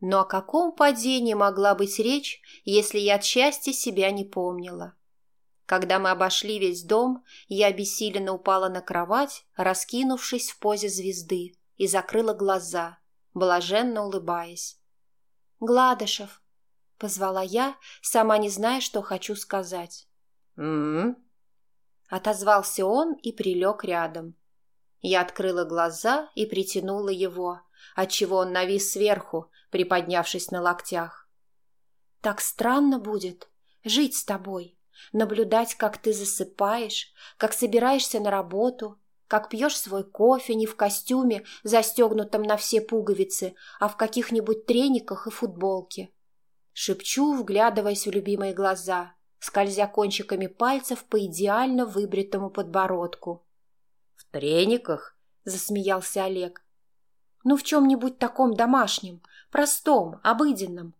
Но о каком падении могла быть речь, если я от счастья себя не помнила? Когда мы обошли весь дом, я обессиленно упала на кровать, раскинувшись в позе звезды, и закрыла глаза, блаженно улыбаясь. «Гладышев!» — позвала я, сама не зная, что хочу сказать. «М-м-м?» Отозвался он и прилег рядом. Я открыла глаза и притянула его, отчего он навис сверху, приподнявшись на локтях. «Так странно будет жить с тобой, наблюдать, как ты засыпаешь, как собираешься на работу, как пьешь свой кофе не в костюме, застегнутом на все пуговицы, а в каких-нибудь трениках и футболке. Шепчу, вглядываясь в любимые глаза, скользя кончиками пальцев по идеально выбритому подбородку. «В трениках?» — засмеялся Олег. «Ну, в чем-нибудь таком домашнем, простом, обыденном.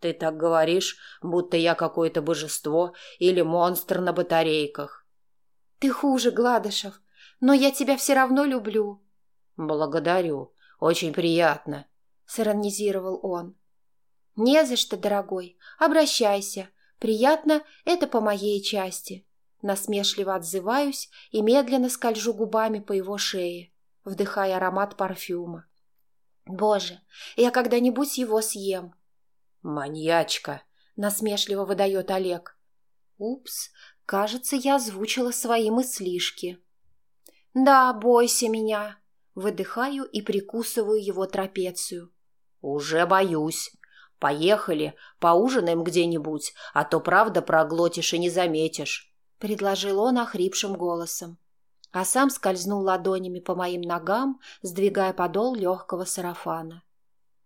Ты так говоришь, будто я какое-то божество или монстр на батарейках. Ты хуже, Гладышев, но я тебя все равно люблю. Благодарю, очень приятно, сиронизировал он. Не за что, дорогой, обращайся. Приятно это по моей части. Насмешливо отзываюсь и медленно скольжу губами по его шее, вдыхая аромат парфюма. Боже, я когда-нибудь его съем. «Маньячка!» — насмешливо выдает Олег. «Упс, кажется, я озвучила свои мыслишки». «Да, бойся меня!» Выдыхаю и прикусываю его трапецию. «Уже боюсь. Поехали, поужинаем где-нибудь, а то правда проглотишь и не заметишь», — предложил он охрипшим голосом. А сам скользнул ладонями по моим ногам, сдвигая подол легкого сарафана.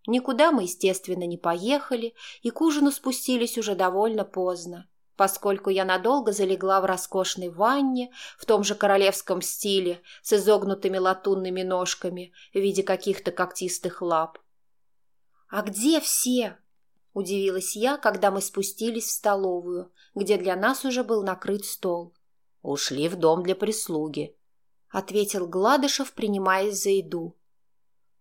Никуда мы, естественно, не поехали, и к ужину спустились уже довольно поздно, поскольку я надолго залегла в роскошной ванне в том же королевском стиле с изогнутыми латунными ножками в виде каких-то когтистых лап. «А где все?» – удивилась я, когда мы спустились в столовую, где для нас уже был накрыт стол. «Ушли в дом для прислуги», – ответил Гладышев, принимаясь за еду.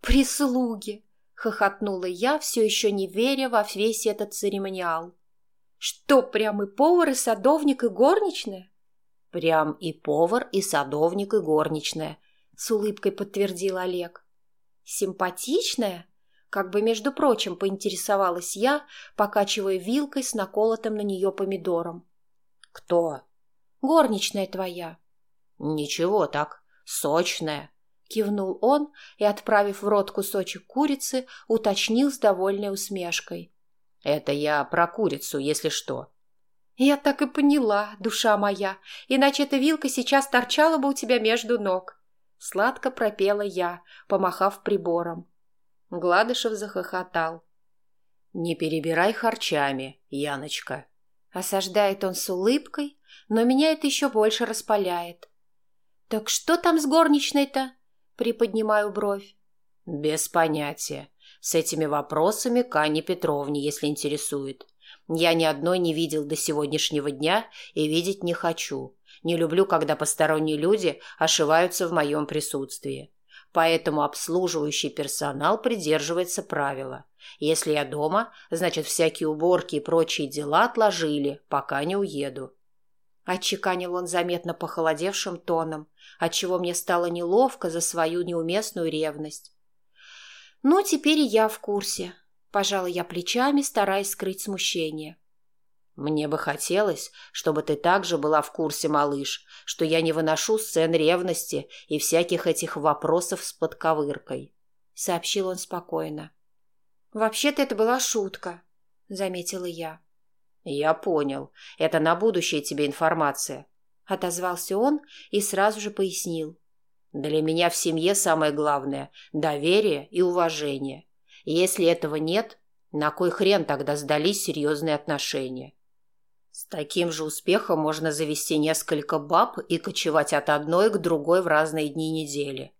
«Прислуги!» хохотнула я, все еще не веря во весь этот церемониал. Что, прям и повар, и садовник, и горничная? Прям и повар, и садовник, и горничная, с улыбкой подтвердил Олег. Симпатичная? Как бы, между прочим, поинтересовалась я, покачивая вилкой с наколотым на нее помидором. Кто? Горничная твоя. Ничего так, сочная, Кивнул он и, отправив в рот кусочек курицы, уточнил с довольной усмешкой. «Это я про курицу, если что». «Я так и поняла, душа моя, иначе эта вилка сейчас торчала бы у тебя между ног». Сладко пропела я, помахав прибором. Гладышев захохотал. «Не перебирай харчами, Яночка». Осаждает он с улыбкой, но меня это еще больше распаляет. «Так что там с горничной-то?» Приподнимаю бровь. Без понятия. С этими вопросами к Анне Петровне, если интересует. Я ни одной не видел до сегодняшнего дня и видеть не хочу. Не люблю, когда посторонние люди ошиваются в моем присутствии. Поэтому обслуживающий персонал придерживается правила. Если я дома, значит, всякие уборки и прочие дела отложили, пока не уеду. Отчеканил он заметно похолодевшим тоном, отчего мне стало неловко за свою неуместную ревность. «Ну, теперь и я в курсе», – пожала я плечами, стараясь скрыть смущение. «Мне бы хотелось, чтобы ты также была в курсе, малыш, что я не выношу сцен ревности и всяких этих вопросов с подковыркой», — сообщил он спокойно. «Вообще-то это была шутка», — заметила я. «Я понял. Это на будущее тебе информация», — отозвался он и сразу же пояснил. «Для меня в семье самое главное — доверие и уважение. Если этого нет, на кой хрен тогда сдались серьезные отношения?» С таким же успехом можно завести несколько баб и кочевать от одной к другой в разные дни недели.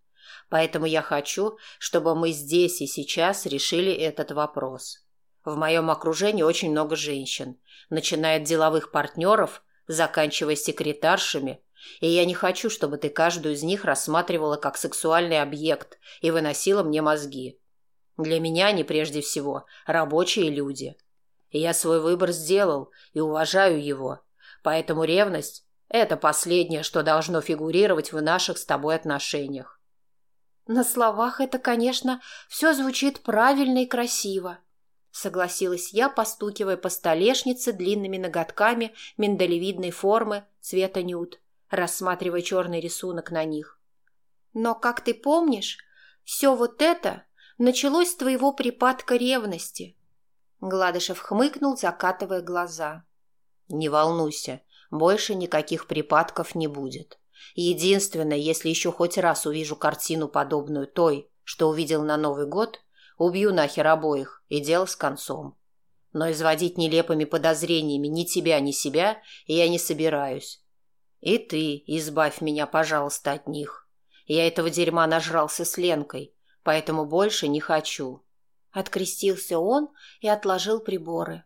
Поэтому я хочу, чтобы мы здесь и сейчас решили этот вопрос. В моем окружении очень много женщин, начиная от деловых партнеров, заканчивая секретаршами, и я не хочу, чтобы ты каждую из них рассматривала как сексуальный объект и выносила мне мозги. Для меня они прежде всего рабочие люди. И я свой выбор сделал и уважаю его. Поэтому ревность – это последнее, что должно фигурировать в наших с тобой отношениях. На словах это, конечно, все звучит правильно и красиво, согласилась я, постукивая по столешнице длинными ноготками миндалевидной формы цвета нюд, рассматривая черный рисунок на них. Но, как ты помнишь, все вот это началось с твоего припадка ревности. Гладышев хмыкнул, закатывая глаза. Не волнуйся, больше никаких припадков не будет. Единственное, если еще хоть раз увижу картину, подобную той, что увидел на Новый год, убью нахер обоих, и дело с концом. Но изводить нелепыми подозрениями ни тебя, ни себя я не собираюсь. И ты избавь меня, пожалуйста, от них. Я этого дерьма нажрался с Ленкой, поэтому больше не хочу. Открестился он и отложил приборы.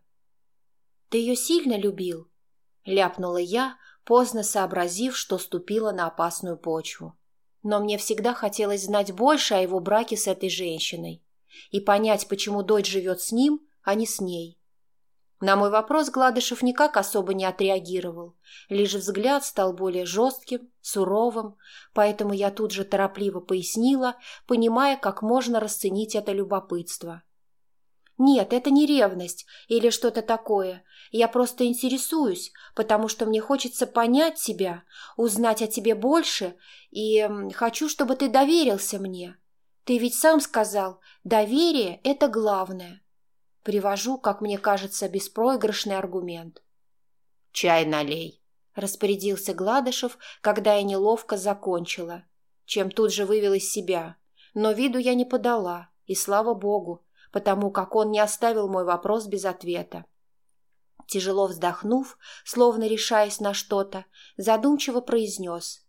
«Ты ее сильно любил?» — ляпнула я, поздно сообразив, что ступила на опасную почву. Но мне всегда хотелось знать больше о его браке с этой женщиной и понять, почему дочь живет с ним, а не с ней. На мой вопрос Гладышев никак особо не отреагировал, лишь взгляд стал более жестким, суровым, поэтому я тут же торопливо пояснила, понимая, как можно расценить это любопытство. Нет, это не ревность или что-то такое. Я просто интересуюсь, потому что мне хочется понять тебя, узнать о тебе больше, и хочу, чтобы ты доверился мне. Ты ведь сам сказал, доверие – это главное. Привожу, как мне кажется, беспроигрышный аргумент. «Чай налей», – распорядился Гладышев, когда я неловко закончила, чем тут же вывел из себя. Но виду я не подала, и слава богу, потому как он не оставил мой вопрос без ответа. Тяжело вздохнув, словно решаясь на что-то, задумчиво произнес.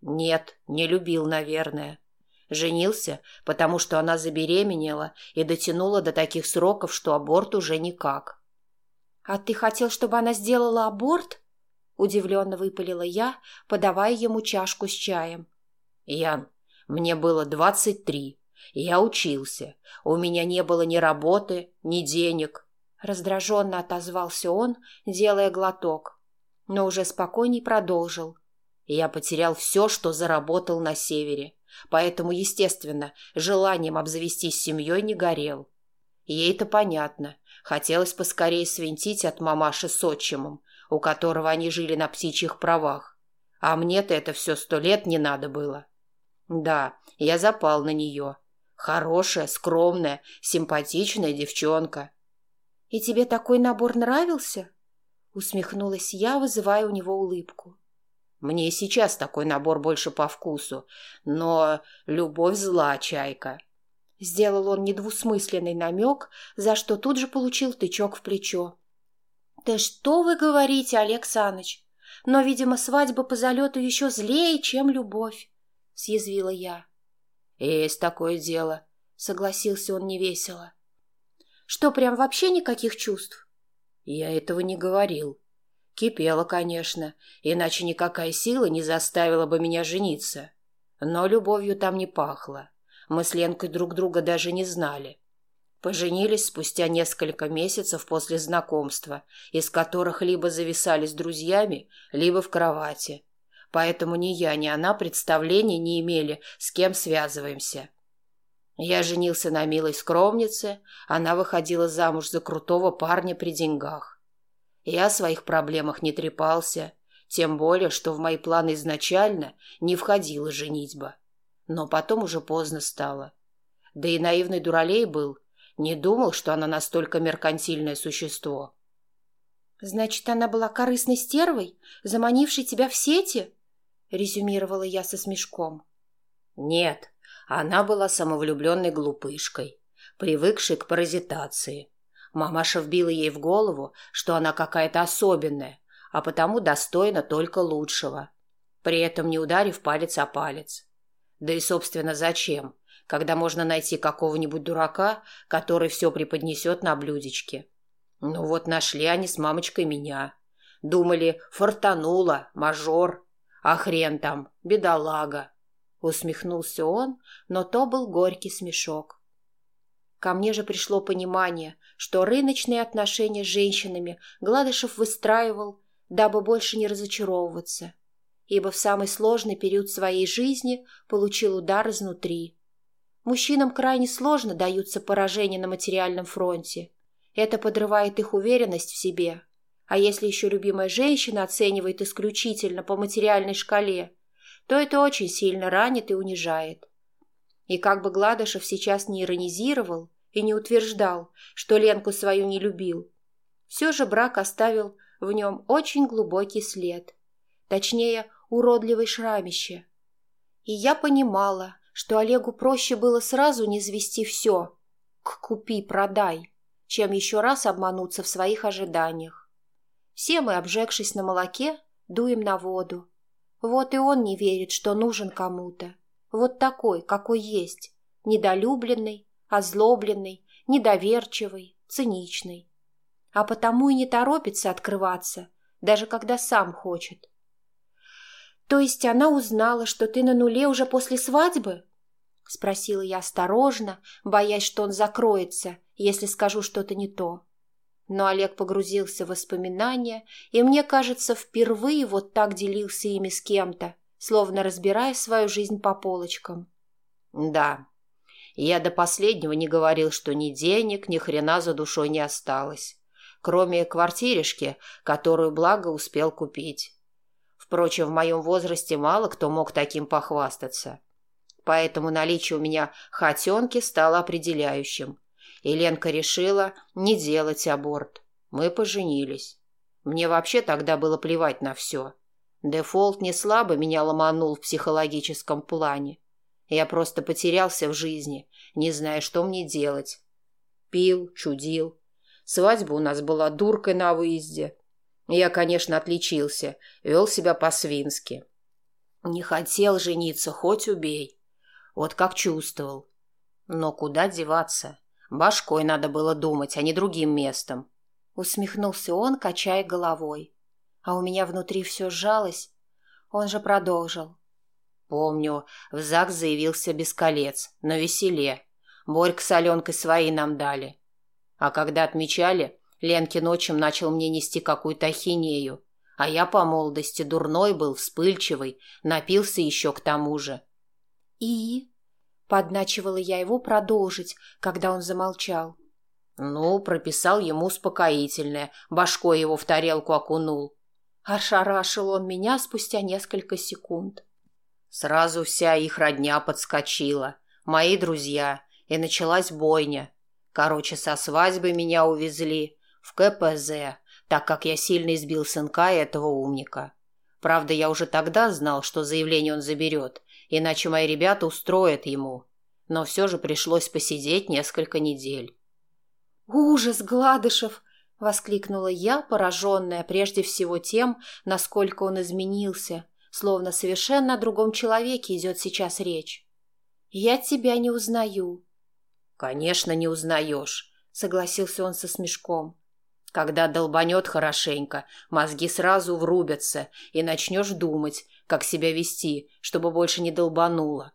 «Нет, не любил, наверное. Женился, потому что она забеременела и дотянула до таких сроков, что аборт уже никак». «А ты хотел, чтобы она сделала аборт?» Удивленно выпалила я, подавая ему чашку с чаем. «Ян, мне было двадцать три. Я учился. У меня не было ни работы, ни денег. Раздраженно отозвался он, делая глоток. Но уже спокойней продолжил. Я потерял все, что заработал на севере. Поэтому, естественно, желанием обзавестись семьей не горел. Ей-то понятно. Хотелось поскорее свинтить от мамаши с отчимом, у которого они жили на птичьих правах. А мне-то это все сто лет не надо было. Да, я запал на нее, Хорошая, скромная, симпатичная девчонка. «И тебе такой набор нравился?» Усмехнулась я, вызывая у него улыбку. «Мне сейчас такой набор больше по вкусу, но любовь зла, чайка». Сделал он недвусмысленный намек, за что тут же получил тычок в плечо. «Да что вы говорите, Олег Саныч? Но, видимо, свадьба по залету еще злее, чем любовь», — съязвила я. «Есть такое дело», — согласился он невесело. «Что, прям вообще никаких чувств?» «Я этого не говорил. Кипела, конечно, иначе никакая сила не заставила бы меня жениться. Но любовью там не пахло. Мы с Ленкой друг друга даже не знали. Поженились спустя несколько месяцев после знакомства, из которых либо зависали с друзьями, либо в кровати поэтому ни я, ни она представления не имели, с кем связываемся. Я женился на милой скромнице, она выходила замуж за крутого парня при деньгах. Я о своих проблемах не трепался, тем более, что в мои планы изначально не входила женитьба. Но потом уже поздно стало. Да и наивный дуралей был, не думал, что она настолько меркантильное существо. «Значит, она была корыстной стервой, заманившей тебя в сети?» — резюмировала я со смешком. «Нет, она была самовлюбленной глупышкой, привыкшей к паразитации. Мамаша вбила ей в голову, что она какая-то особенная, а потому достойна только лучшего, при этом не ударив палец о палец. Да и, собственно, зачем, когда можно найти какого-нибудь дурака, который все преподнесет на блюдечке? Ну вот нашли они с мамочкой меня. Думали, фортанула, мажор, а хрен там, бедолага. Усмехнулся он, но то был горький смешок. Ко мне же пришло понимание, что рыночные отношения с женщинами Гладышев выстраивал, дабы больше не разочаровываться, ибо в самый сложный период своей жизни получил удар изнутри. Мужчинам крайне сложно даются поражения на материальном фронте. Это подрывает их уверенность в себе. А если еще любимая женщина оценивает исключительно по материальной шкале, то это очень сильно ранит и унижает. И как бы Гладышев сейчас не иронизировал и не утверждал, что Ленку свою не любил, все же брак оставил в нем очень глубокий след. Точнее, уродливый шрамище. И я понимала, что Олегу проще было сразу не звести все к «купи-продай», чем еще раз обмануться в своих ожиданиях. Все мы, обжегшись на молоке, дуем на воду. Вот и он не верит, что нужен кому-то. Вот такой, какой есть. Недолюбленный, озлобленный, недоверчивый, циничный. А потому и не торопится открываться, даже когда сам хочет. То есть она узнала, что ты на нуле уже после свадьбы? Спросила я осторожно, боясь, что он закроется, если скажу что-то не то. Но Олег погрузился в воспоминания, и мне кажется, впервые вот так делился ими с кем-то, словно разбирая свою жизнь по полочкам. «Да, я до последнего не говорил, что ни денег, ни хрена за душой не осталось, кроме квартиришки, которую благо успел купить. Впрочем, в моем возрасте мало кто мог таким похвастаться. Поэтому наличие у меня хотенки стало определяющим. И Ленка решила не делать аборт. Мы поженились. Мне вообще тогда было плевать на все. Дефолт не слабо меня ломанул в психологическом плане. Я просто потерялся в жизни, не зная, что мне делать. Пил, чудил. Свадьба у нас была дуркой на выезде. Я, конечно, отличился, вел себя по-свински. Не хотел жениться, хоть убей. Вот как чувствовал. Но куда деваться? Башкой надо было думать, а не другим местом. Усмехнулся он, качая головой а у меня внутри все сжалось. Он же продолжил. Помню, в ЗАГС заявился без колец, на веселе. Борька с Аленкой свои нам дали. А когда отмечали, Ленкин отчим начал мне нести какую-то ахинею. А я по молодости дурной был, вспыльчивый, напился еще к тому же. «И?» — подначивала я его продолжить, когда он замолчал. Ну, прописал ему успокоительное, башкой его в тарелку окунул. Ошарашил он меня спустя несколько секунд. Сразу вся их родня подскочила, мои друзья, и началась бойня. Короче, со свадьбы меня увезли в КПЗ, так как я сильно избил сынка этого умника. Правда, я уже тогда знал, что заявление он заберет, иначе мои ребята устроят ему. Но все же пришлось посидеть несколько недель. «Ужас, Гладышев!» — воскликнула я, пораженная прежде всего тем, насколько он изменился, словно совершенно о другом человеке идет сейчас речь. «Я тебя не узнаю». «Конечно, не узнаешь», — согласился он со смешком. «Когда долбанет хорошенько, мозги сразу врубятся, и начнешь думать, как себя вести, чтобы больше не долбануло.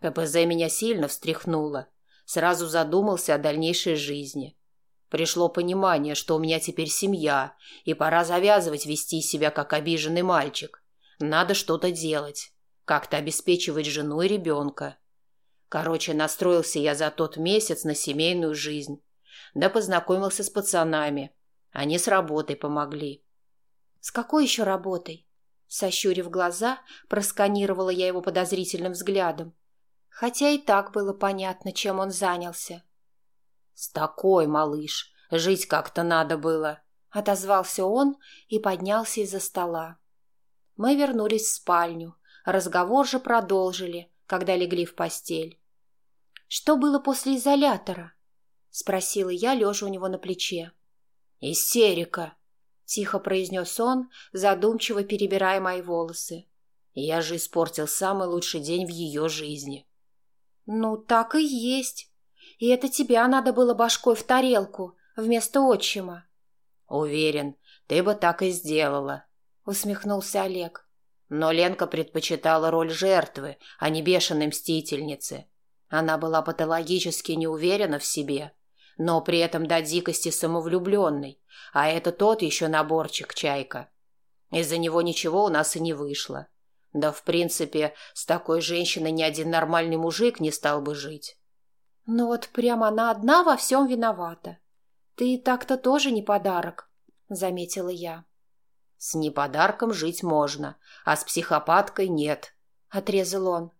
КПЗ меня сильно встряхнуло. Сразу задумался о дальнейшей жизни». Пришло понимание, что у меня теперь семья, и пора завязывать вести себя как обиженный мальчик. Надо что-то делать, как-то обеспечивать жену и ребенка. Короче, настроился я за тот месяц на семейную жизнь. Да познакомился с пацанами. Они с работой помогли. «С какой еще работой?» Сощурив глаза, просканировала я его подозрительным взглядом. Хотя и так было понятно, чем он занялся. «С такой, малыш, жить как-то надо было», — отозвался он и поднялся из-за стола. Мы вернулись в спальню. Разговор же продолжили, когда легли в постель. «Что было после изолятора?» — спросила я, лежа у него на плече. «Истерика», — тихо произнес он, задумчиво перебирая мои волосы. «Я же испортил самый лучший день в ее жизни». «Ну, так и есть», и это тебя надо было башкой в тарелку вместо отчима. Уверен, ты бы так и сделала, усмехнулся Олег. Но Ленка предпочитала роль жертвы, а не бешеной мстительницы. Она была патологически неуверена в себе, но при этом до дикости самовлюбленной, а это тот еще наборчик чайка. Из-за него ничего у нас и не вышло. Да, в принципе, с такой женщиной ни один нормальный мужик не стал бы жить. Ну вот прямо она одна во всем виновата. Ты так-то тоже не подарок, заметила я. С неподарком жить можно, а с психопаткой нет, отрезал он.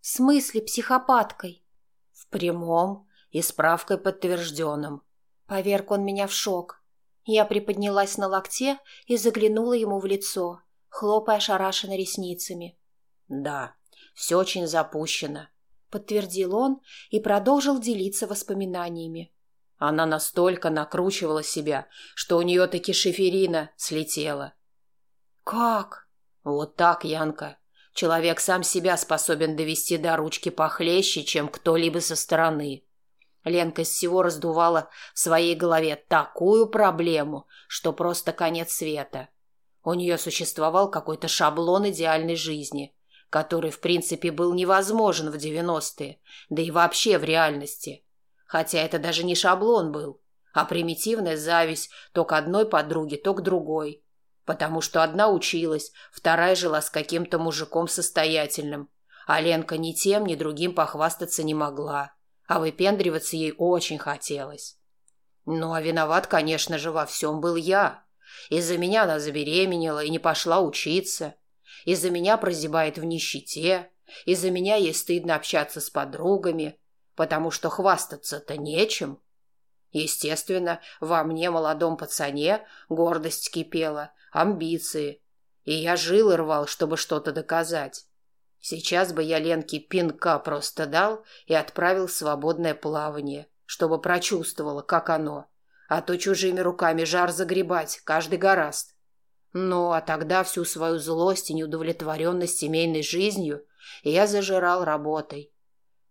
В смысле психопаткой? В прямом и справкой подтвержденном. Поверг он меня в шок. Я приподнялась на локте и заглянула ему в лицо, хлопая ошарашенно ресницами. «Да, все очень запущено», — подтвердил он и продолжил делиться воспоминаниями. Она настолько накручивала себя, что у нее таки шиферина слетела. «Как?» «Вот так, Янка. Человек сам себя способен довести до ручки похлеще, чем кто-либо со стороны. Ленка из всего раздувала в своей голове такую проблему, что просто конец света. У нее существовал какой-то шаблон идеальной жизни, который, в принципе, был невозможен в девяностые, да и вообще в реальности. Хотя это даже не шаблон был, а примитивная зависть то к одной подруге, то к другой. Потому что одна училась, вторая жила с каким-то мужиком состоятельным, а Ленка ни тем, ни другим похвастаться не могла а выпендриваться ей очень хотелось. Ну, а виноват, конечно же, во всем был я. Из-за меня она забеременела и не пошла учиться. Из-за меня прозябает в нищете. Из-за меня ей стыдно общаться с подругами, потому что хвастаться-то нечем. Естественно, во мне, молодом пацане, гордость кипела, амбиции. И я жил и рвал, чтобы что-то доказать. Сейчас бы я Ленке пинка просто дал и отправил в свободное плавание, чтобы прочувствовала, как оно. А то чужими руками жар загребать, каждый гораст. Ну, а тогда всю свою злость и неудовлетворенность семейной жизнью я зажирал работой.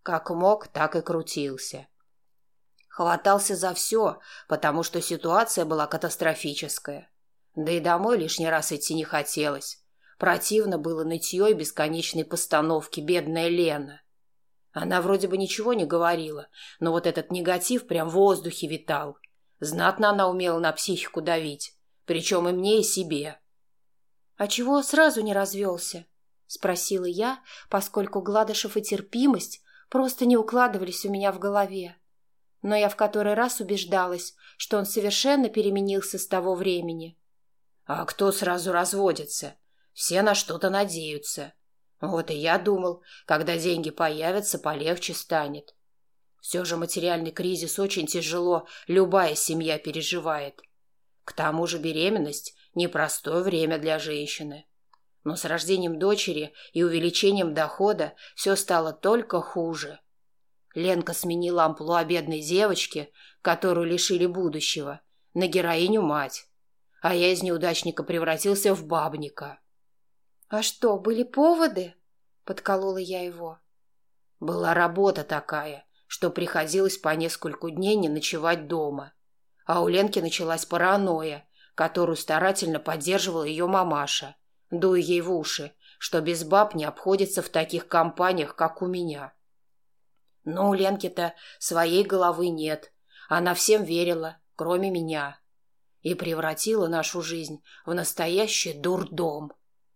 Как мог, так и крутился. Хватался за все, потому что ситуация была катастрофическая. Да и домой лишний раз идти не хотелось. Противно было нытье и бесконечной постановки, бедная Лена. Она вроде бы ничего не говорила, но вот этот негатив прям в воздухе витал. Знатно она умела на психику давить, причем и мне, и себе. — А чего сразу не развелся? — спросила я, поскольку Гладышев и терпимость просто не укладывались у меня в голове. Но я в который раз убеждалась, что он совершенно переменился с того времени. — А кто сразу разводится? Все на что-то надеются. Вот и я думал, когда деньги появятся, полегче станет. Все же материальный кризис очень тяжело любая семья переживает. К тому же беременность – непростое время для женщины. Но с рождением дочери и увеличением дохода все стало только хуже. Ленка сменила амплуа бедной девочки, которую лишили будущего, на героиню мать. А я из неудачника превратился в бабника. «А что, были поводы?» — подколола я его. «Была работа такая, что приходилось по нескольку дней не ночевать дома. А у Ленки началась паранойя, которую старательно поддерживала ее мамаша, дуя ей в уши, что без баб не обходится в таких компаниях, как у меня. Но у Ленки-то своей головы нет. Она всем верила, кроме меня. И превратила нашу жизнь в настоящий дурдом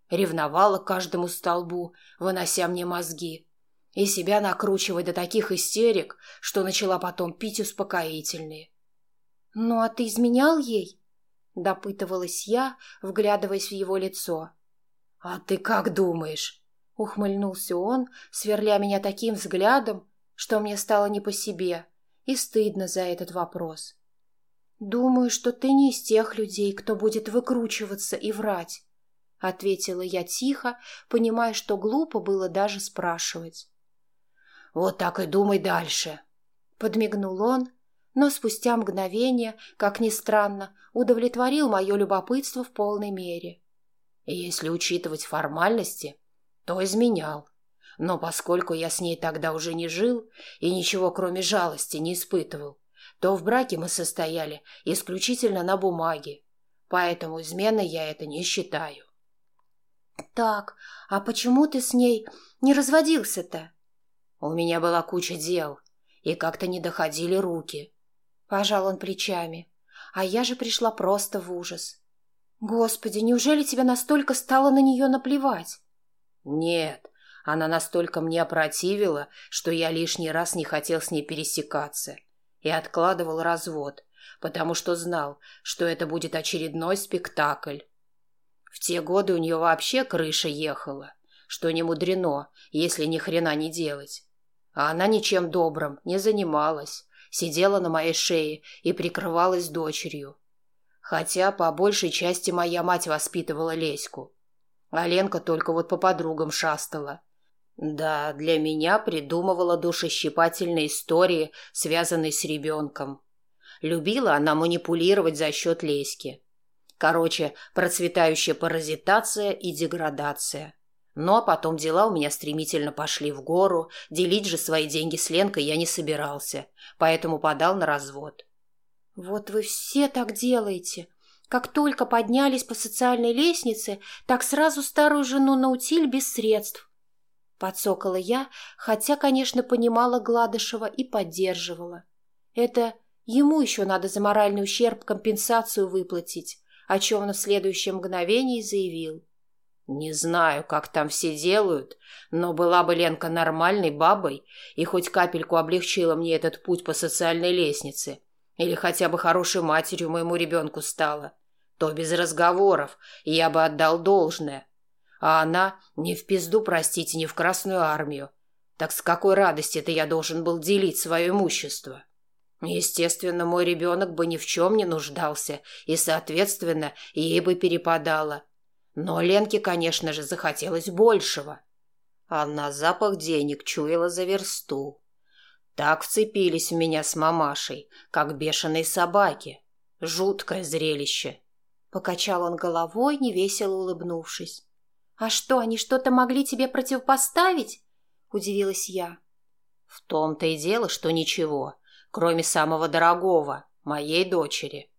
ревновала каждому столбу, вынося мне мозги, и себя накручивая до таких истерик, что начала потом пить успокоительные. «Ну, а ты изменял ей?» — допытывалась я, вглядываясь в его лицо. «А ты как думаешь?» — ухмыльнулся он, сверля меня таким взглядом, что мне стало не по себе и стыдно за этот вопрос. «Думаю, что ты не из тех людей, кто будет выкручиваться и врать. — ответила я тихо, понимая, что глупо было даже спрашивать. «Вот так и думай дальше», — подмигнул он, но спустя мгновение, как ни странно, удовлетворил мое любопытство в полной мере. Если учитывать формальности, то изменял. Но поскольку я с ней тогда уже не жил и ничего кроме жалости не испытывал, то в браке мы состояли исключительно на бумаге, поэтому изменой я это не считаю. «Так, а почему ты с ней не разводился-то?» У меня была куча дел, и как-то не доходили руки. Пожал он плечами. А я же пришла просто в ужас. Господи, неужели тебе настолько стало на нее наплевать? Нет, она настолько мне опротивила, что я лишний раз не хотел с ней пересекаться и откладывал развод, потому что знал, что это будет очередной спектакль. В те годы у нее вообще крыша ехала, что не мудрено, если ни хрена не делать. А она ничем добрым не занималась, сидела на моей шее и прикрывалась дочерью. Хотя по большей части моя мать воспитывала Леську. А Ленка только вот по подругам шастала. Да, для меня придумывала душещипательные истории, связанные с ребенком. Любила она манипулировать за счет Леськи. Короче, процветающая паразитация и деградация. Ну а потом дела у меня стремительно пошли в гору, делить же свои деньги с Ленкой я не собирался, поэтому подал на развод. «Вот вы все так делаете. Как только поднялись по социальной лестнице, так сразу старую жену на утиль без средств». Подсокала я, хотя, конечно, понимала Гладышева и поддерживала. Это ему еще надо за моральный ущерб компенсацию выплатить, о чем в следующем мгновении заявил. Не знаю, как там все делают, но была бы Ленка нормальной бабой и хоть капельку облегчила мне этот путь по социальной лестнице, или хотя бы хорошей матерью моему ребенку стала, то без разговоров я бы отдал должное. А она не в пизду, простите, не в Красную Армию. Так с какой радости-то я должен был делить свое имущество? Естественно, мой ребенок бы ни в чем не нуждался, и, соответственно, ей бы перепадало. Но Ленке, конечно же, захотелось большего. Она запах денег чуяла за версту. Так вцепились в меня с мамашей, как бешеные собаки. Жуткое зрелище. Покачал он головой, невесело улыбнувшись. «А что, они что-то могли тебе противопоставить?» – удивилась я. «В том-то и дело, что ничего, кроме самого дорогого, моей дочери.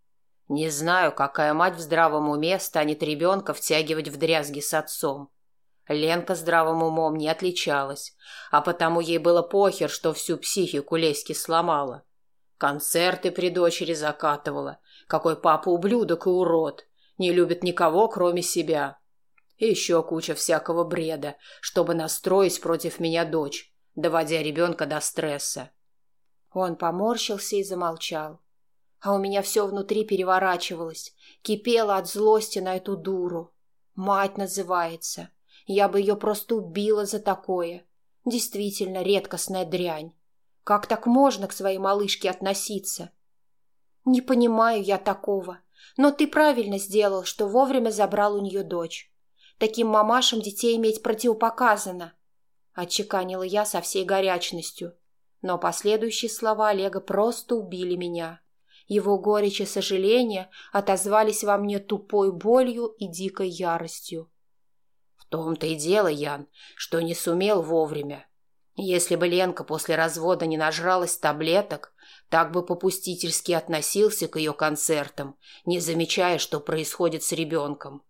Не знаю, какая мать в здравом уме станет ребенка втягивать в дрязги с отцом. Ленка здравым умом не отличалась, а потому ей было похер, что всю психику Леськи сломала. Концерты при дочери закатывала. Какой папа ублюдок и урод. Не любит никого, кроме себя. И еще куча всякого бреда, чтобы настроить против меня дочь, доводя ребенка до стресса. Он поморщился и замолчал а у меня все внутри переворачивалось, кипело от злости на эту дуру. Мать называется. Я бы ее просто убила за такое. Действительно редкостная дрянь. Как так можно к своей малышке относиться? Не понимаю я такого, но ты правильно сделал, что вовремя забрал у нее дочь. Таким мамашам детей иметь противопоказано. Отчеканила я со всей горячностью. Но последующие слова Олега просто убили меня. Его горечь и сожаление отозвались во мне тупой болью и дикой яростью. В том-то и дело, Ян, что не сумел вовремя. Если бы Ленка после развода не нажралась таблеток, так бы попустительски относился к ее концертам, не замечая, что происходит с ребенком.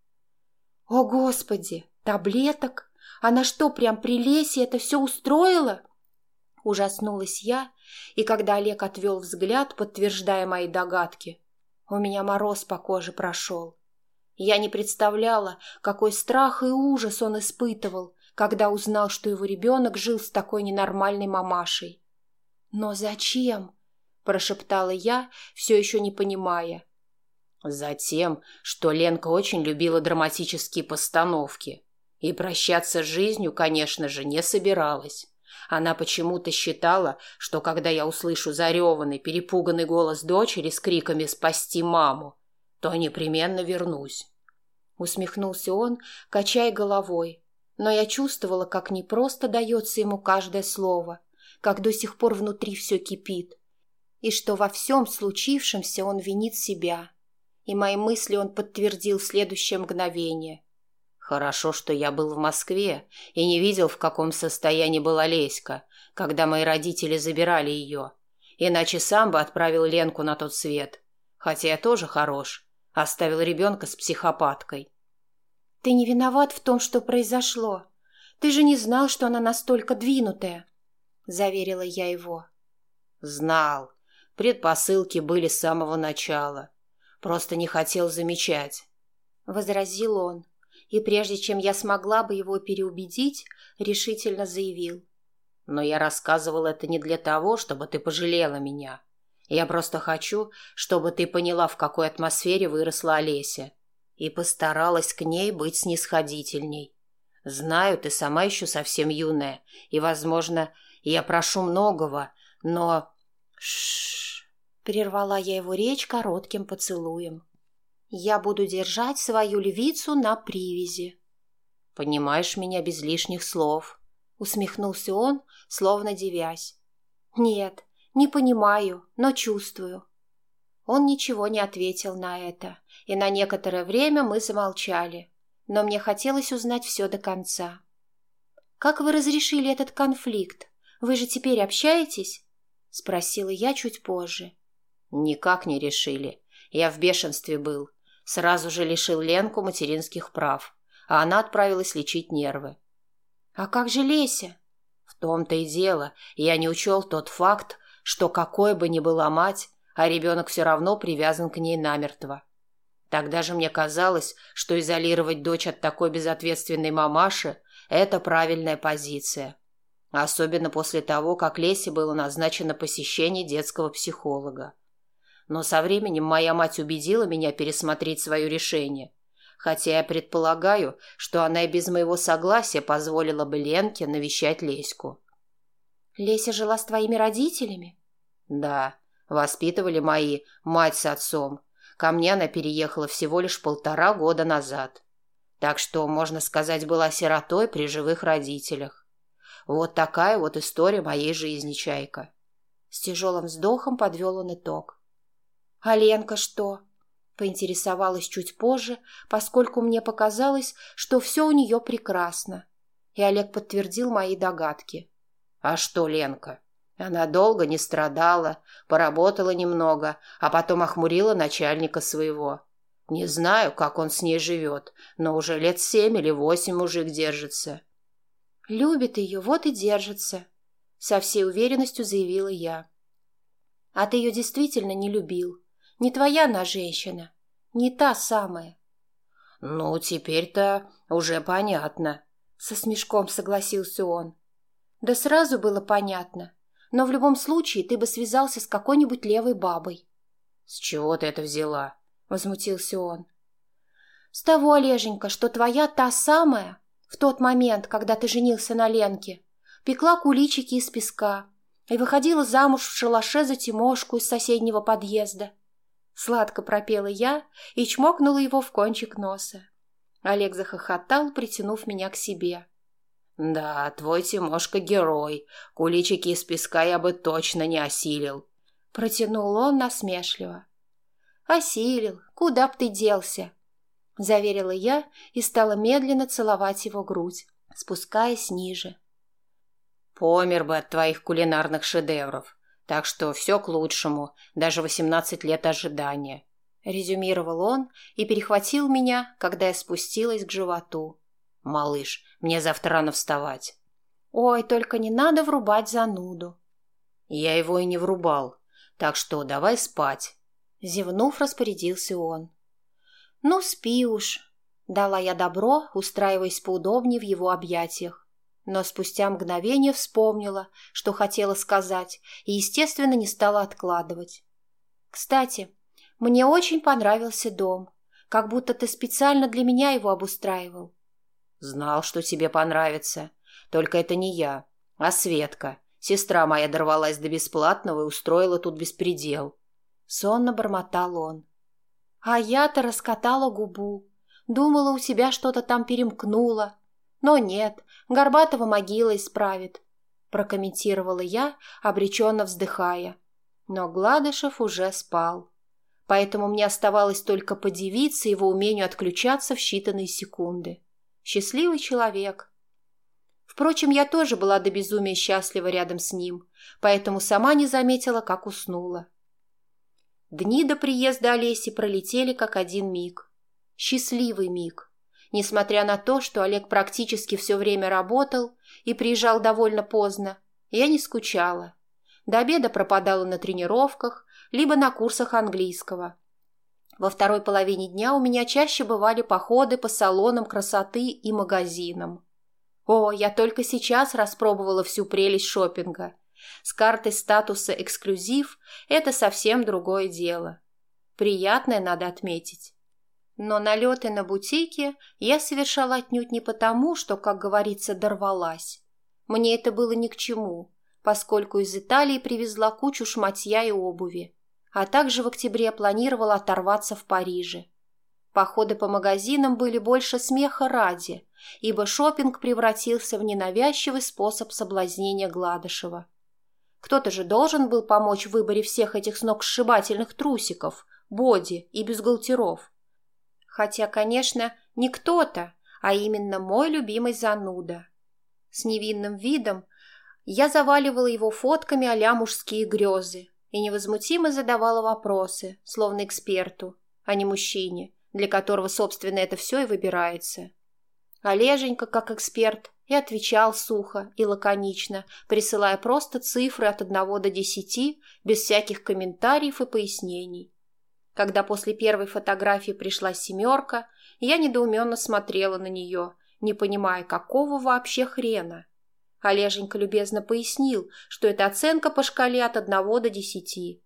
«О, Господи! Таблеток? Она что, прям при лесе это все устроила?» Ужаснулась я, и когда Олег отвел взгляд, подтверждая мои догадки, у меня мороз по коже прошел. Я не представляла, какой страх и ужас он испытывал, когда узнал, что его ребенок жил с такой ненормальной мамашей. «Но зачем?» – прошептала я, все еще не понимая. «Затем, что Ленка очень любила драматические постановки и прощаться с жизнью, конечно же, не собиралась. Она почему-то считала, что когда я услышу зареванный, перепуганный голос дочери с криками «Спасти маму!», то непременно вернусь. Усмехнулся он, качая головой. Но я чувствовала, как непросто дается ему каждое слово, как до сих пор внутри все кипит, и что во всем случившемся он винит себя. И мои мысли он подтвердил в следующее мгновение – Хорошо, что я был в Москве и не видел, в каком состоянии была Леська, когда мои родители забирали ее. Иначе сам бы отправил Ленку на тот свет. Хотя я тоже хорош. Оставил ребенка с психопаткой. Ты не виноват в том, что произошло. Ты же не знал, что она настолько двинутая. заверила я его. Знал. Предпосылки были с самого начала. Просто не хотел замечать. Возразил он, и прежде чем я смогла бы его переубедить, решительно заявил. Но я рассказывал это не для того, чтобы ты пожалела меня. Я просто хочу, чтобы ты поняла, в какой атмосфере выросла Олеся, и постаралась к ней быть снисходительней. Знаю, ты сама еще совсем юная, и, возможно, я прошу многого, но... Шш. Прервала я его речь коротким поцелуем. Я буду держать свою львицу на привязи. Понимаешь меня без лишних слов. Усмехнулся он, словно девясь. Нет, не понимаю, но чувствую. Он ничего не ответил на это, и на некоторое время мы замолчали, но мне хотелось узнать все до конца. «Как вы разрешили этот конфликт? Вы же теперь общаетесь?» — спросила я чуть позже. «Никак не решили. Я в бешенстве был. Сразу же лишил Ленку материнских прав, а она отправилась лечить нервы». «А как же Леся?» «В том-то и дело. Я не учел тот факт, что какой бы ни была мать, а ребенок все равно привязан к ней намертво. Тогда же мне казалось, что изолировать дочь от такой безответственной мамаши – это правильная позиция. Особенно после того, как Лесе было назначено посещение детского психолога. Но со временем моя мать убедила меня пересмотреть свое решение. Хотя я предполагаю, что она и без моего согласия позволила бы Ленке навещать Леську. Леся жила с твоими родителями? Да, воспитывали мои мать с отцом. Ко мне она переехала всего лишь полтора года назад. Так что, можно сказать, была сиротой при живых родителях. Вот такая вот история моей жизни, Чайка. С тяжелым вздохом подвел он итог. А Ленка что? Поинтересовалась чуть позже, поскольку мне показалось, что все у нее прекрасно. И Олег подтвердил мои догадки. А что Ленка? Она долго не страдала, поработала немного, а потом охмурила начальника своего. Не знаю, как он с ней живет, но уже лет семь или восемь мужик держится. Любит ее, вот и держится, со всей уверенностью заявила я. А ты ее действительно не любил. Не твоя она женщина, не та самая. Ну, теперь-то уже понятно, со смешком согласился он. Да сразу было понятно. Но в любом случае ты бы связался с какой-нибудь левой бабой. — С чего ты это взяла? — возмутился он. — С того, Олеженька, что твоя та самая, в тот момент, когда ты женился на Ленке, пекла куличики из песка и выходила замуж в шалаше за Тимошку из соседнего подъезда. Сладко пропела я и чмокнула его в кончик носа. Олег захохотал, притянув меня к себе. «Да, твой Тимошка герой. Куличики из песка я бы точно не осилил». Протянул он насмешливо. «Осилил. Куда б ты делся?» Заверила я и стала медленно целовать его грудь, спускаясь ниже. «Помер бы от твоих кулинарных шедевров. Так что все к лучшему, даже восемнадцать лет ожидания», — резюмировал он и перехватил меня, когда я спустилась к животу. «Малыш, мне завтра рано вставать». «Ой, только не надо врубать зануду». «Я его и не врубал, так что давай спать». Зевнув, распорядился он. «Ну, спи уж», — дала я добро, устраиваясь поудобнее в его объятиях. Но спустя мгновение вспомнила, что хотела сказать, и, естественно, не стала откладывать. «Кстати, мне очень понравился дом, как будто ты специально для меня его обустраивал». Знал, что тебе понравится. Только это не я, а Светка. Сестра моя дорвалась до бесплатного и устроила тут беспредел. Сонно бормотал он. А я-то раскатала губу. Думала, у тебя что-то там перемкнуло. Но нет, Горбатова могила исправит. Прокомментировала я, обреченно вздыхая. Но Гладышев уже спал. Поэтому мне оставалось только подивиться его умению отключаться в считанные секунды. Счастливый человек. Впрочем, я тоже была до безумия счастлива рядом с ним, поэтому сама не заметила, как уснула. Дни до приезда Олеси пролетели как один миг. Счастливый миг. Несмотря на то, что Олег практически все время работал и приезжал довольно поздно, Я не скучала. До обеда пропадала на тренировках, либо на курсах английского. Во второй половине дня у меня чаще бывали походы по салонам красоты и магазинам. О, я только сейчас распробовала всю прелесть шопинга. С картой статуса «эксклюзив» это совсем другое дело. Приятное надо отметить. Но налеты на бутики я совершала отнюдь не потому, что, как говорится, дорвалась. Мне это было ни к чему, поскольку из Италии привезла кучу шматья и обуви, а также в октябре планировала оторваться в Париже. Походы по магазинам были больше смеха ради, ибо шопинг превратился в ненавязчивый способ соблазнения Гладышева. Кто-то же должен был помочь в выборе всех этих сногсшибательных трусиков, боди и бюстгальтеров. Хотя, конечно, не кто-то, а именно мой любимый зануда. С невинным видом я заваливала его фотками а мужские грезы и невозмутимо задавала вопросы, словно эксперту, а не мужчине, для которого, собственно, это все и выбирается. Олеженька, как эксперт, и отвечал сухо и лаконично, присылая просто цифры от одного до десяти, без всяких комментариев и пояснений. Когда после первой фотографии пришла семерка, я недоуменно смотрела на нее, не понимая, какого вообще хрена. Олеженька любезно пояснил, что это оценка по шкале от одного до десяти.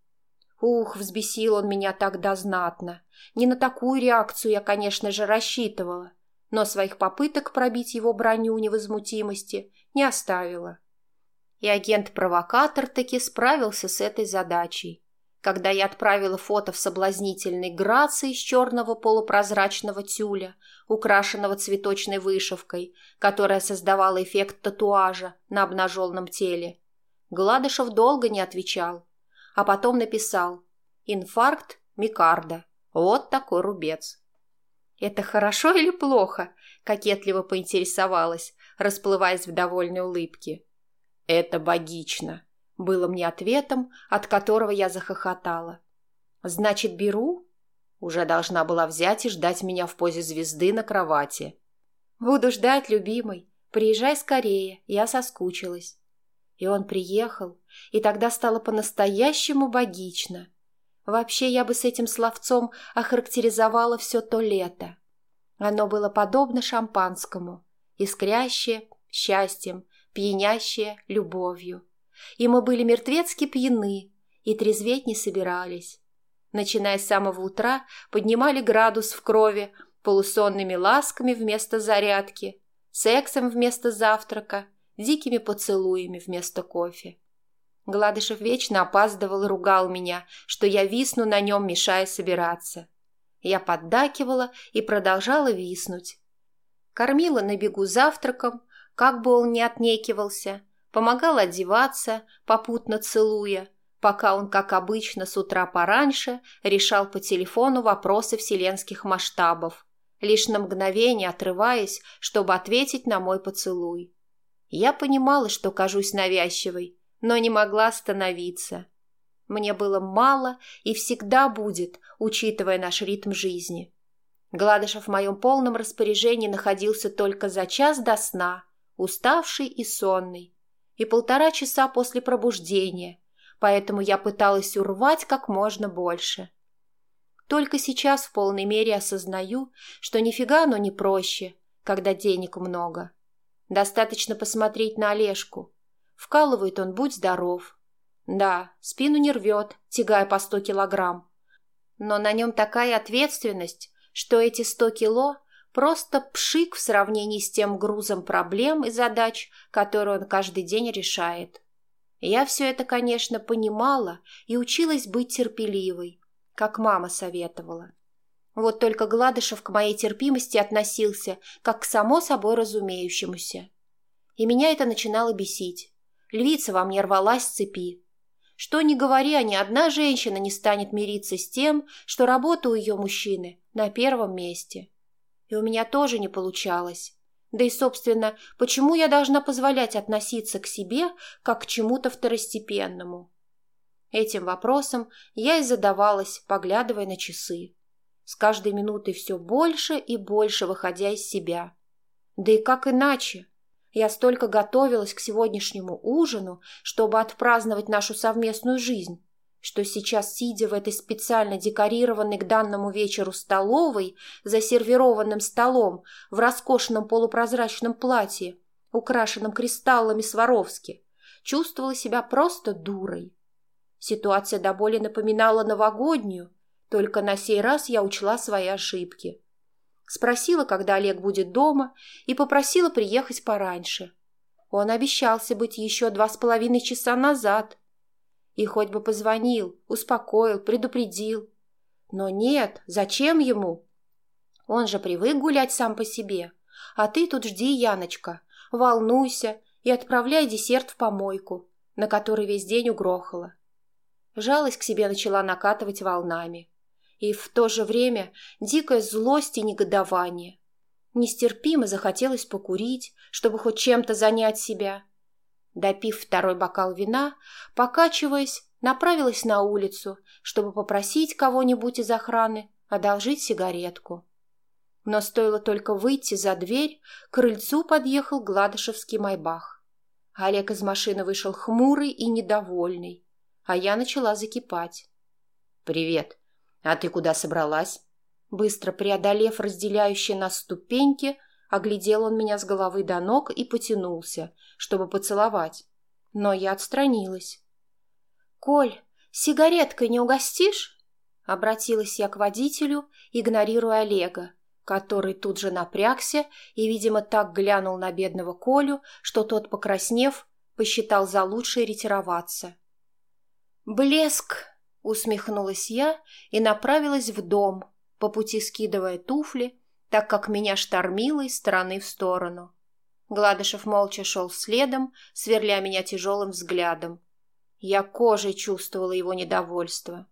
Ух, взбесил он меня тогда знатно. Не на такую реакцию я, конечно же, рассчитывала, но своих попыток пробить его броню невозмутимости не оставила. И агент-провокатор таки справился с этой задачей когда я отправила фото в соблазнительной грации из черного полупрозрачного тюля, украшенного цветочной вышивкой, которая создавала эффект татуажа на обнаженном теле. Гладышев долго не отвечал, а потом написал «Инфаркт Микарда. Вот такой рубец». «Это хорошо или плохо?» – кокетливо поинтересовалась, расплываясь в довольной улыбке. «Это богично», было мне ответом, от которого я захохотала. «Значит, беру?» Уже должна была взять и ждать меня в позе звезды на кровати. «Буду ждать, любимый. Приезжай скорее, я соскучилась». И он приехал, и тогда стало по-настоящему богично. Вообще, я бы с этим словцом охарактеризовала все то лето. Оно было подобно шампанскому, искрящее счастьем, пьянящее любовью и мы были мертвецки пьяны и трезветь не собирались. Начиная с самого утра, поднимали градус в крови полусонными ласками вместо зарядки, сексом вместо завтрака, дикими поцелуями вместо кофе. Гладышев вечно опаздывал и ругал меня, что я висну на нем, мешая собираться. Я поддакивала и продолжала виснуть. Кормила на бегу завтраком, как бы он ни отнекивался – помогал одеваться, попутно целуя, пока он, как обычно, с утра пораньше решал по телефону вопросы вселенских масштабов, лишь на мгновение отрываясь, чтобы ответить на мой поцелуй. Я понимала, что кажусь навязчивой, но не могла остановиться. Мне было мало и всегда будет, учитывая наш ритм жизни. Гладышев в моем полном распоряжении находился только за час до сна, уставший и сонный, и полтора часа после пробуждения, поэтому я пыталась урвать как можно больше. Только сейчас в полной мере осознаю, что нифига оно не проще, когда денег много. Достаточно посмотреть на Олежку. Вкалывает он, будь здоров. Да, спину не рвет, тягая по сто килограмм. Но на нем такая ответственность, что эти сто кило Просто пшик в сравнении с тем грузом проблем и задач, которые он каждый день решает. Я все это, конечно, понимала и училась быть терпеливой, как мама советовала. Вот только Гладышев к моей терпимости относился, как к само собой разумеющемуся. И меня это начинало бесить. Львица во мне рвалась с цепи. Что ни говори, а ни одна женщина не станет мириться с тем, что работа у ее мужчины на первом месте. И у меня тоже не получалось. Да и, собственно, почему я должна позволять относиться к себе как к чему-то второстепенному? Этим вопросом я и задавалась, поглядывая на часы. С каждой минутой все больше и больше выходя из себя. Да и как иначе? Я столько готовилась к сегодняшнему ужину, чтобы отпраздновать нашу совместную жизнь, что сейчас, сидя в этой специально декорированной к данному вечеру столовой, за сервированным столом в роскошном полупрозрачном платье, украшенном кристаллами Сваровски, чувствовала себя просто дурой. Ситуация до боли напоминала новогоднюю, только на сей раз я учла свои ошибки. Спросила, когда Олег будет дома, и попросила приехать пораньше. Он обещался быть еще два с половиной часа назад. И хоть бы позвонил, успокоил, предупредил. Но нет, зачем ему? Он же привык гулять сам по себе. А ты тут жди, Яночка, волнуйся и отправляй десерт в помойку, на который весь день угрохала. Жалость к себе начала накатывать волнами и в то же время дикая злость и негодование. Нестерпимо захотелось покурить, чтобы хоть чем-то занять себя. Допив второй бокал вина, покачиваясь, направилась на улицу, чтобы попросить кого-нибудь из охраны одолжить сигаретку. Но стоило только выйти за дверь, к крыльцу подъехал Гладышевский майбах. Олег из машины вышел хмурый и недовольный, а я начала закипать. «Привет», «А ты куда собралась?» Быстро преодолев разделяющие нас ступеньки, оглядел он меня с головы до ног и потянулся, чтобы поцеловать. Но я отстранилась. «Коль, сигареткой не угостишь?» Обратилась я к водителю, игнорируя Олега, который тут же напрягся и, видимо, так глянул на бедного Колю, что тот, покраснев, посчитал за лучшее ретироваться. «Блеск!» Усмехнулась я и направилась в дом, по пути скидывая туфли, так как меня штормило из стороны в сторону. Гладышев молча шел следом, сверля меня тяжелым взглядом. Я кожей чувствовала его недовольство.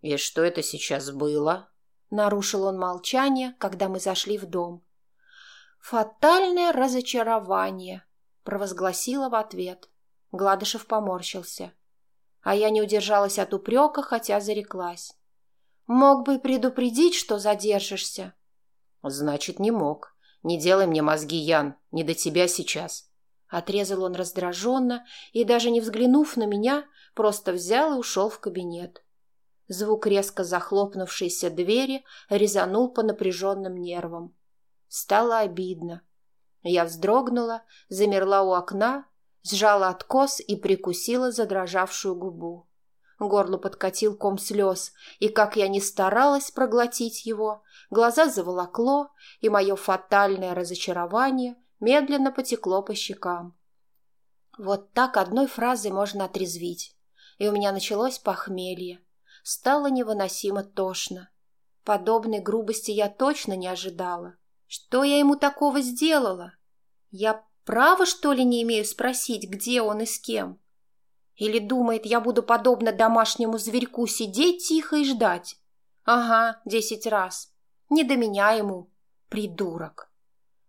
«И что это сейчас было?» Нарушил он молчание, когда мы зашли в дом. «Фатальное разочарование», — провозгласила в ответ. Гладышев поморщился а я не удержалась от упрека, хотя зареклась. «Мог бы предупредить, что задержишься». «Значит, не мог. Не делай мне мозги, Ян, не до тебя сейчас». Отрезал он раздраженно и, даже не взглянув на меня, просто взял и ушел в кабинет. Звук резко захлопнувшейся двери резанул по напряженным нервам. Стало обидно. Я вздрогнула, замерла у окна сжала откос и прикусила задрожавшую губу. Горло подкатил ком слез, и, как я ни старалась проглотить его, глаза заволокло, и мое фатальное разочарование медленно потекло по щекам. Вот так одной фразой можно отрезвить, и у меня началось похмелье. Стало невыносимо тошно. Подобной грубости я точно не ожидала. Что я ему такого сделала? Я Право, что ли, не имею спросить, где он и с кем? Или думает, я буду подобно домашнему зверьку сидеть тихо и ждать? Ага, десять раз. Не до меня ему, придурок.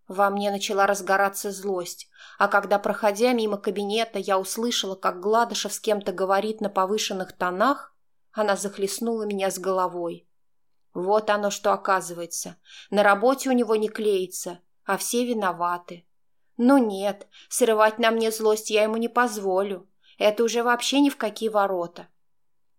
Во мне начала разгораться злость, а когда, проходя мимо кабинета, я услышала, как Гладышев с кем-то говорит на повышенных тонах, она захлестнула меня с головой. Вот оно что оказывается. На работе у него не клеится, а все виноваты. Ну нет, срывать на мне злость я ему не позволю. Это уже вообще ни в какие ворота.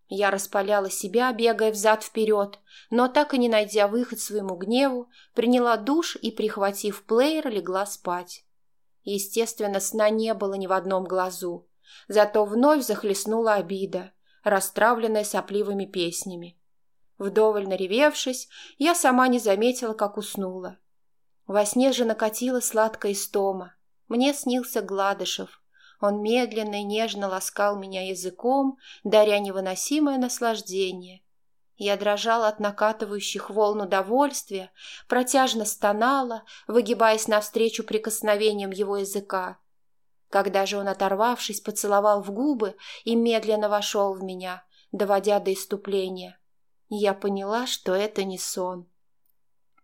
Я распаляла себя, бегая взад-вперед, но так и не найдя выход своему гневу, приняла душ и, прихватив плеер, легла спать. Естественно, сна не было ни в одном глазу, зато вновь захлестнула обида, расстравленная сопливыми песнями. Вдоволь наревевшись, я сама не заметила, как уснула. Во сне же накатила сладкая истома. Мне снился Гладышев. Он медленно и нежно ласкал меня языком, даря невыносимое наслаждение. Я дрожала от накатывающих волн удовольствия, протяжно стонала, выгибаясь навстречу прикосновениям его языка. Когда же он, оторвавшись, поцеловал в губы и медленно вошел в меня, доводя до иступления, я поняла, что это не сон.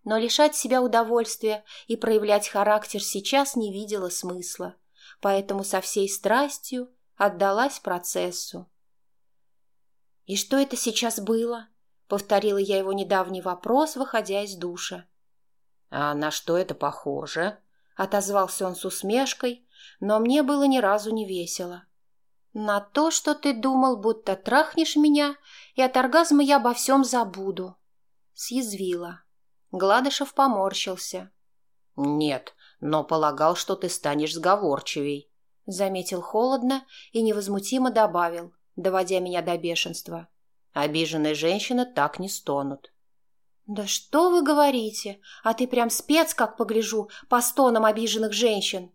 Но лишать себя удовольствия и проявлять характер сейчас не видела смысла, поэтому со всей страстью отдалась процессу. «И что это сейчас было?» — повторила я его недавний вопрос, выходя из душа. «А на что это похоже?» — отозвался он с усмешкой, но мне было ни разу не весело. «На то, что ты думал, будто трахнешь меня, и от оргазма я обо всем забуду», — съязвила. Гладышев поморщился. «Нет, но полагал, что ты станешь сговорчивей», — заметил холодно и невозмутимо добавил, доводя меня до бешенства. «Обиженные женщины так не стонут». «Да что вы говорите? А ты прям спец, как погляжу, по стонам обиженных женщин.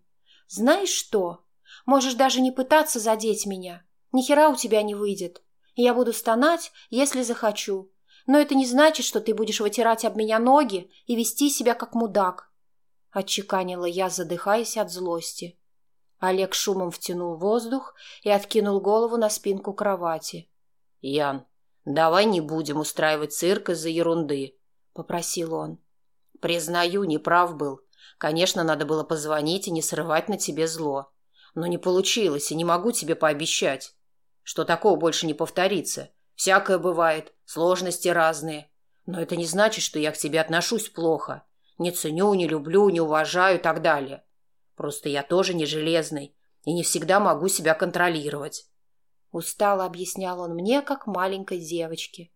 Знаешь что? Можешь даже не пытаться задеть меня. Ни хера у тебя не выйдет. Я буду стонать, если захочу. Но это не значит, что ты будешь вытирать об меня ноги и вести себя как мудак. Отчеканила я, задыхаясь от злости. Олег шумом втянул воздух и откинул голову на спинку кровати. «Ян, давай не будем устраивать цирк из-за ерунды», — попросил он. «Признаю, неправ был. Конечно, надо было позвонить и не срывать на тебе зло. Но не получилось, и не могу тебе пообещать, что такого больше не повторится. Всякое бывает, сложности разные. Но это не значит, что я к тебе отношусь плохо. Не ценю, не люблю, не уважаю и так далее. Просто я тоже не железный и не всегда могу себя контролировать. Устало объяснял он мне, как маленькой девочке.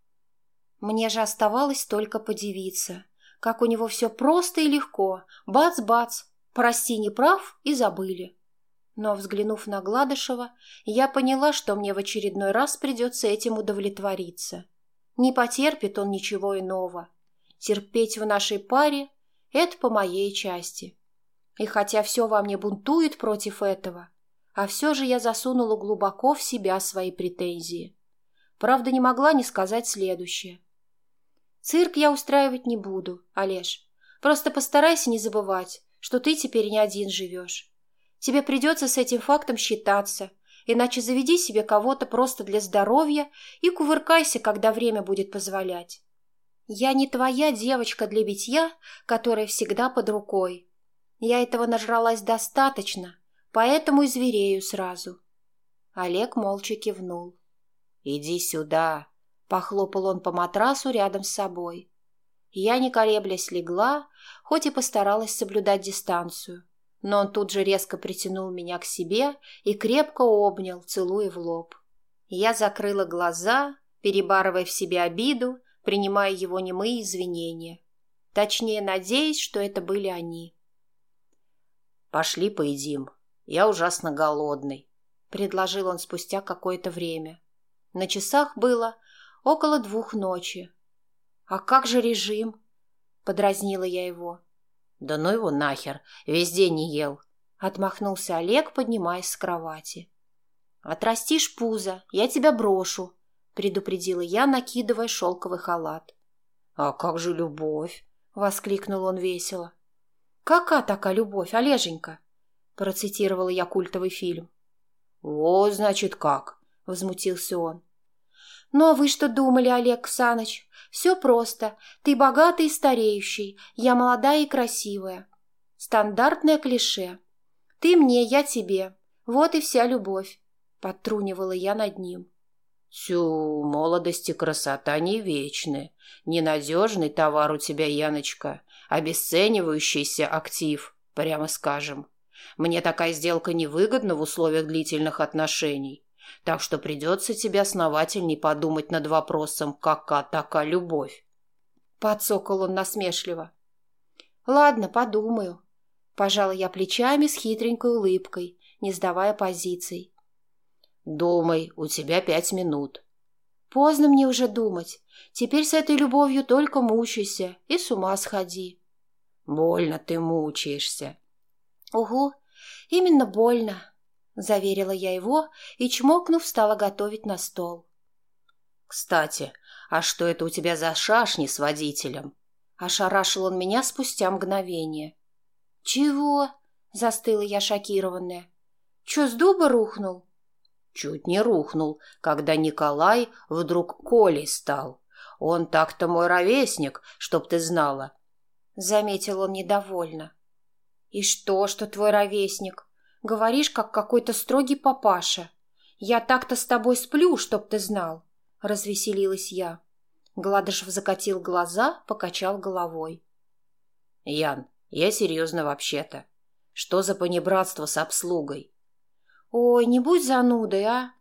Мне же оставалось только подивиться, как у него все просто и легко. Бац-бац, прости, не прав, и забыли. Но, взглянув на Гладышева, я поняла, что мне в очередной раз придется этим удовлетвориться. Не потерпит он ничего иного. Терпеть в нашей паре это по моей части. И хотя все во мне бунтует против этого, а все же я засунула глубоко в себя свои претензии. Правда, не могла не сказать следующее. Цирк я устраивать не буду, Олеж. Просто постарайся не забывать, что ты теперь не один живешь. Тебе придется с этим фактом считаться, иначе заведи себе кого-то просто для здоровья и кувыркайся, когда время будет позволять. Я не твоя девочка для битья, которая всегда под рукой. Я этого нажралась достаточно, поэтому и зверею сразу. Олег молча кивнул. «Иди сюда», — похлопал он по матрасу рядом с собой. Я, не колеблясь, легла, хоть и постаралась соблюдать дистанцию. Но он тут же резко притянул меня к себе и крепко обнял, целуя в лоб. Я закрыла глаза, перебарывая в себе обиду принимая его немые извинения. Точнее, надеясь, что это были они. «Пошли поедим. Я ужасно голодный», — предложил он спустя какое-то время. На часах было около двух ночи. «А как же режим?» — подразнила я его. «Да ну его нахер, весь день не ел», — отмахнулся Олег, поднимаясь с кровати. «Отрастишь пузо, я тебя брошу», — предупредила я, накидывая шелковый халат. «А как же любовь?» — воскликнул он весело. «Кака такая любовь, Олеженька?» — процитировала я культовый фильм. «О, значит, как?» — возмутился он. «Ну, а вы что думали, Олег Саныч? Все просто. Ты богатый и стареющий, я молодая и красивая. Стандартное клише. Ты мне, я тебе. Вот и вся любовь», — подтрунивала я над ним. Тю, молодость и красота не вечны. Ненадежный товар у тебя, Яночка. Обесценивающийся актив, прямо скажем. Мне такая сделка невыгодна в условиях длительных отношений. Так что придется тебе основательней подумать над вопросом, кака такая любовь. Подсокол он насмешливо. Ладно, подумаю. Пожала я плечами с хитренькой улыбкой, не сдавая позиций. «Думай, у тебя пять минут». «Поздно мне уже думать. Теперь с этой любовью только мучайся и с ума сходи». «Больно ты мучаешься». «Угу, именно больно», — заверила я его и, чмокнув, стала готовить на стол. «Кстати, а что это у тебя за шашни с водителем?» Ошарашил он меня спустя мгновение. «Чего?» — застыла я шокированная. «Че, с дуба рухнул?» Чуть не рухнул, когда Николай вдруг Колей стал. Он так-то мой ровесник, чтоб ты знала. Заметил он недовольно. И что, что твой ровесник? Говоришь, как какой-то строгий папаша. Я так-то с тобой сплю, чтоб ты знал. Развеселилась я. Гладышев закатил глаза, покачал головой. Ян, я серьезно вообще-то. Что за понебратство с обслугой? Ой, не будь занудой, а.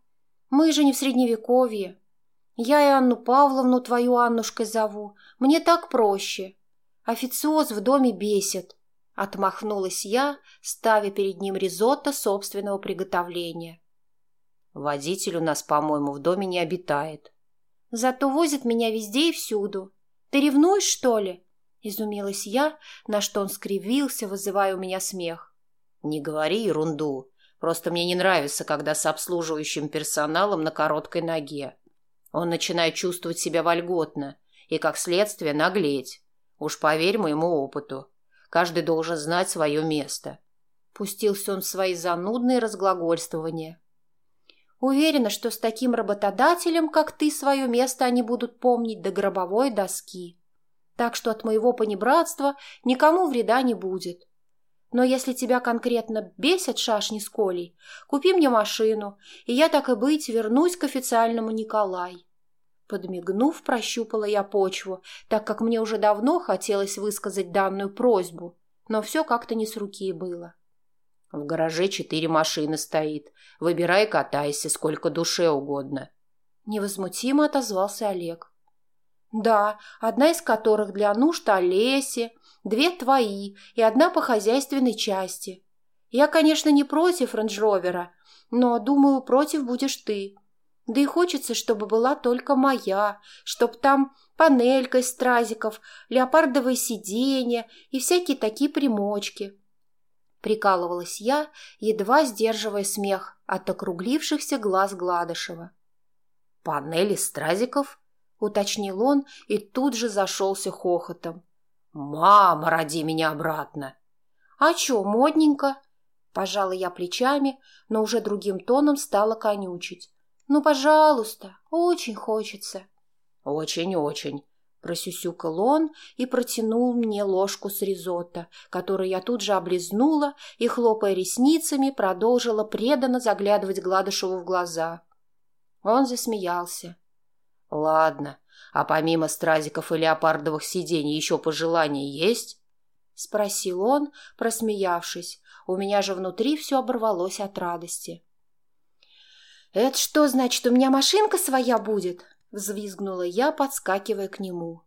Мы же не в средневековье. Я и Анну Павловну твою Аннушкой зову. Мне так проще. Официоз в доме бесит. Отмахнулась я, ставя перед ним ризотто собственного приготовления. Водитель у нас, по-моему, в доме не обитает. Зато возит меня везде и всюду. Ты ревнуешь, что ли? Изумилась я, на что он скривился, вызывая у меня смех. Не говори ерунду. Просто мне не нравится, когда с обслуживающим персоналом на короткой ноге. Он начинает чувствовать себя вольготно и, как следствие, наглеть. Уж поверь моему опыту. Каждый должен знать свое место. Пустился он в свои занудные разглагольствования. Уверена, что с таким работодателем, как ты, свое место они будут помнить до гробовой доски. Так что от моего понебратства никому вреда не будет. Но если тебя конкретно бесят шашни с Колей, купи мне машину, и я, так и быть, вернусь к официальному Николай. Подмигнув, прощупала я почву, так как мне уже давно хотелось высказать данную просьбу, но все как-то не с руки было. В гараже четыре машины стоит. Выбирай катайся, сколько душе угодно. Невозмутимо отозвался Олег. Да, одна из которых для нужд Олеси, две твои и одна по хозяйственной части. Я, конечно, не против рейндж-ровера, но, думаю, против будешь ты. Да и хочется, чтобы была только моя, чтоб там панелька из стразиков, леопардовые сиденья и всякие такие примочки. Прикалывалась я, едва сдерживая смех от округлившихся глаз Гладышева. «Панели стразиков?» — уточнил он и тут же зашелся хохотом. «Мама, роди меня обратно!» «А чё, модненько?» Пожала я плечами, но уже другим тоном стала конючить. «Ну, пожалуйста, очень хочется». «Очень-очень. Просюсюкал он и протянул мне ложку с ризотто, которую я тут же облизнула и, хлопая ресницами, продолжила преданно заглядывать Гладышеву в глаза. Он засмеялся. «Ладно, а помимо стразиков и леопардовых сидений еще пожелания есть?» — спросил он, просмеявшись. У меня же внутри все оборвалось от радости. «Это что значит, у меня машинка своя будет?» Взвизгнула я, подскакивая к нему.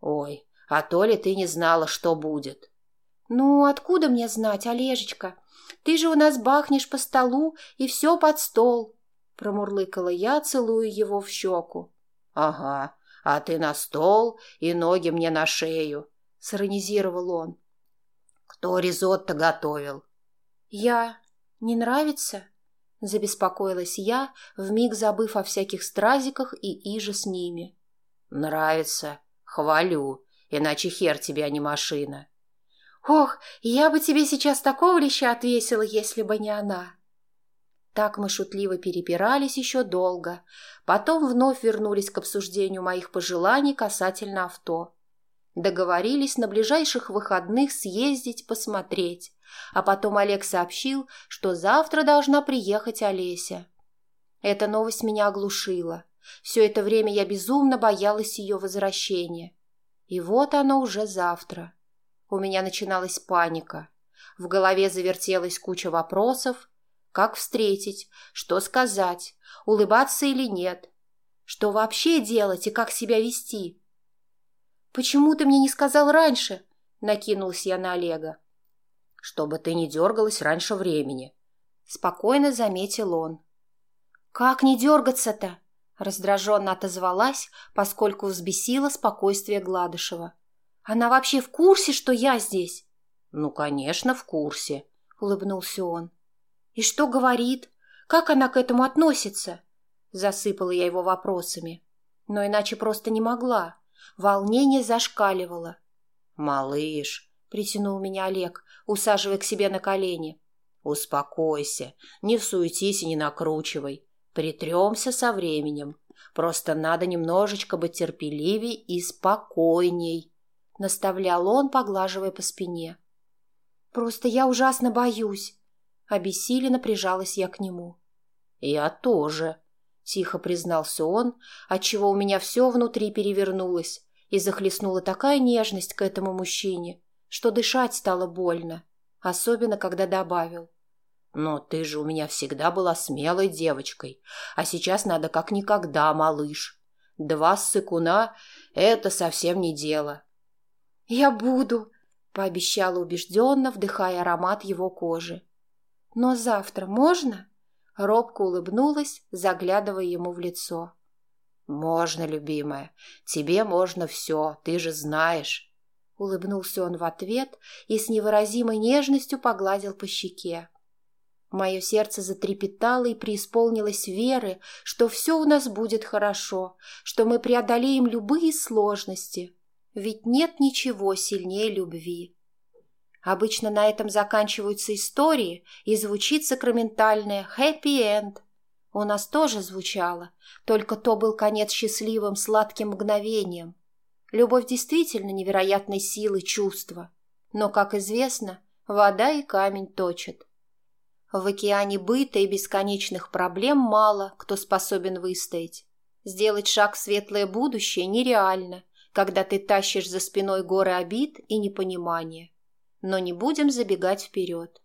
«Ой, а то ли ты не знала, что будет?» «Ну, откуда мне знать, Олежечка? Ты же у нас бахнешь по столу и все под стол!» Промурлыкала я, целуя его в щеку. «Ага, а ты на стол и ноги мне на шею», — сиронизировал он. «Кто ризотто готовил?» «Я. Не нравится?» Забеспокоилась я, вмиг забыв о всяких стразиках и иже с ними. «Нравится. Хвалю. Иначе хер тебе, а не машина». «Ох, я бы тебе сейчас такого леща отвесила, если бы не она». Так мы шутливо перепирались еще долго, потом вновь вернулись к обсуждению моих пожеланий касательно авто. Договорились на ближайших выходных съездить посмотреть, а потом Олег сообщил, что завтра должна приехать Олеся. Эта новость меня оглушила. Все это время я безумно боялась ее возвращения. И вот оно уже завтра. У меня начиналась паника. В голове завертелась куча вопросов. Как встретить? Что сказать? Улыбаться или нет? Что вообще делать и как себя вести? «Почему ты мне не сказал раньше?» — накинулась я на Олега чтобы ты не дергалась раньше времени», — спокойно заметил он. «Как не дергаться-то?» — раздраженно отозвалась, поскольку взбесила спокойствие Гладышева. «Она вообще в курсе, что я здесь?» «Ну, конечно, в курсе», — улыбнулся он. «И что говорит? Как она к этому относится?» Засыпала я его вопросами. Но иначе просто не могла. Волнение зашкаливало. «Малыш», — притянул меня Олег, усаживая к себе на колени. «Успокойся, не суетись и не накручивай. Притремся со временем. Просто надо немножечко быть терпеливей и спокойней», — наставлял он, поглаживая по спине. «Просто я ужасно боюсь», — обессиленно прижалась я к нему. «Я тоже», — тихо признался он, отчего у меня все внутри перевернулось и захлестнула такая нежность к этому мужчине, что дышать стало больно, особенно когда добавил. «Но ты же у меня всегда была смелой девочкой, а сейчас надо как никогда, малыш. Два ссыкуна — это совсем не дело». «Я буду», — пообещала убежденно, вдыхая аромат его кожи. «Но завтра можно?» — робко улыбнулась, заглядывая ему в лицо. «Можно, любимая. Тебе можно все, ты же знаешь». Улыбнулся он в ответ и с невыразимой нежностью погладил по щеке. Мое сердце затрепетало и преисполнилось веры, что все у нас будет хорошо, что мы преодолеем любые сложности. Ведь нет ничего сильнее любви. Обычно на этом заканчиваются истории и звучит сакраментальное «хэппи энд». У нас тоже звучало, только то был конец счастливым сладким мгновением. Любовь действительно невероятной силы чувства, но, как известно, вода и камень точат. В океане быта и бесконечных проблем мало кто способен выстоять. Сделать шаг в светлое будущее нереально, когда ты тащишь за спиной горы обид и непонимания. Но не будем забегать вперед.